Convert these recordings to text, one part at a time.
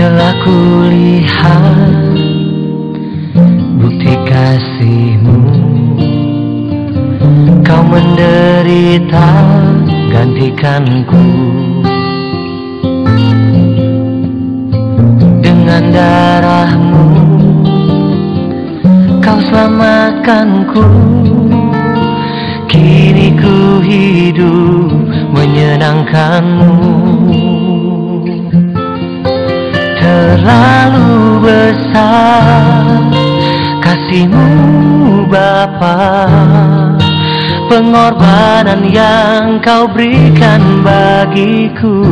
Telah kulihat bukti kasihmu. Kau menderita gantikanku Dengan darahmu. Kau selamatkanku Kini ku hidup menyenangkanmu. Terlalu besar kasihmu Bapa. Pengorbanan yang kau berikan bagiku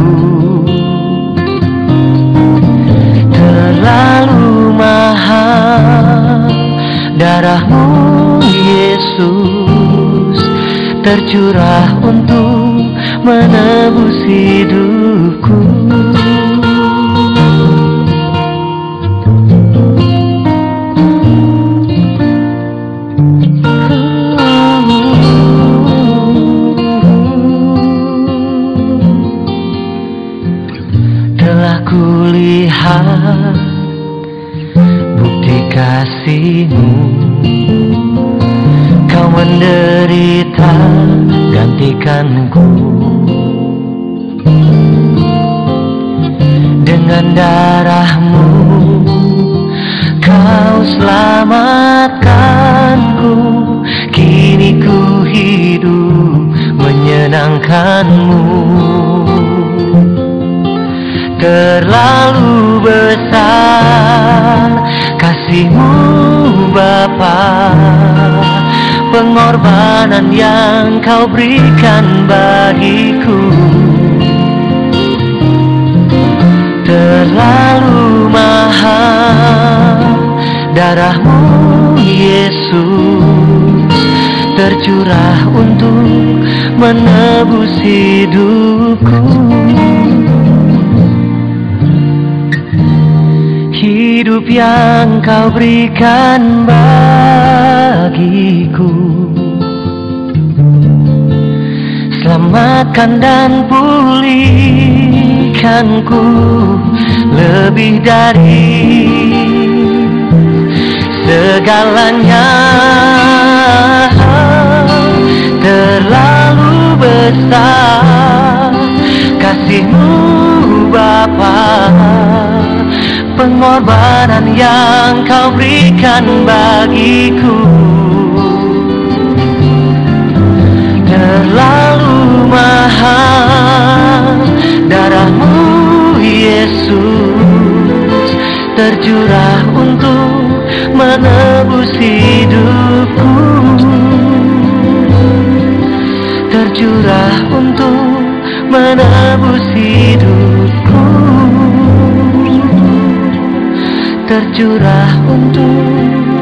Tercurah untuk menebus hidupku. Telah kulihat bukti kasihmu Kau menderita gantikanku Dengan darahmu Kau selamatkanku Kini ku hidup menyenangkanmu. Terlalu besar Yang kau berikan bagiku Terlalu mahal. Darahmu Yesus Tercurah untuk menebus hidupku. Hidup yang kau berikan bagiku Selamatkan dan pulihkanku Lebih dari segalanya. Terlalu besar kasihmu Bapa Pengorbanan yang kau berikan bagiku. Terlalu Tercurah untuk menebus hidupku. Tercurah untuk menebus hidupku. Tercurah untuk